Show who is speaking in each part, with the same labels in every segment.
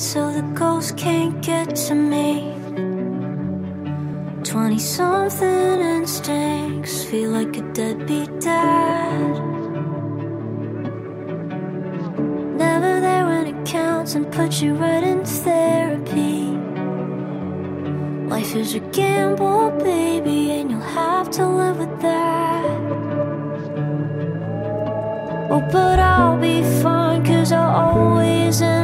Speaker 1: so the ghost can't get to me. Twenty something instincts feel like a deadbeat dad. Never there when it counts and put you right in therapy. Life is a gamble, baby, and you'll have to live with that. Oh, but I'll be fine, cause I'll always end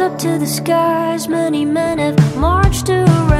Speaker 1: up to the skies. Many men have marched around.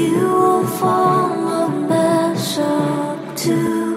Speaker 1: You will form a mess up to